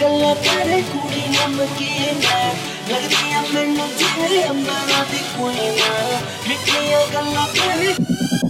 ਗੱਲਾਂ ਕਰੇ ਕੁੜੀ ਨਮਕੀ Lately I've been a dealer, I'll. Make me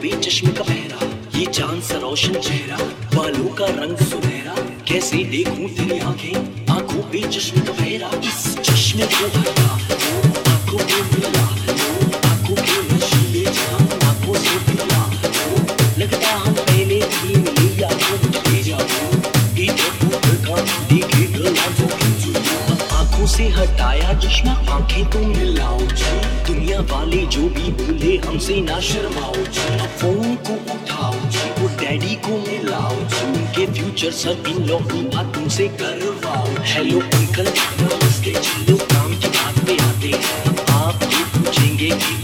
आँखों चश्म का पहरा, ये चाँद सा रोशन चेहरा, बालों का रंग सुनहरा, कैसे देखूँ तेरी आँखें? आँखों पे चश्मे का पहरा, इस चश्मे को हटा चश्मा, आँखें तो मिलाओ जी। दुनिया वाले जो भी बोले, हमसे ना शर्माओ जी। फ़ोन को उठाओ जी, वो डैडी को मिलाओ जी। उनके फ्यूचर सब इन लॉ की बात तुमसे करवाओ हेलो अंकल नमस्ते। चलो, काम की बात पे आते हैं। आप ये पूछेंगे कि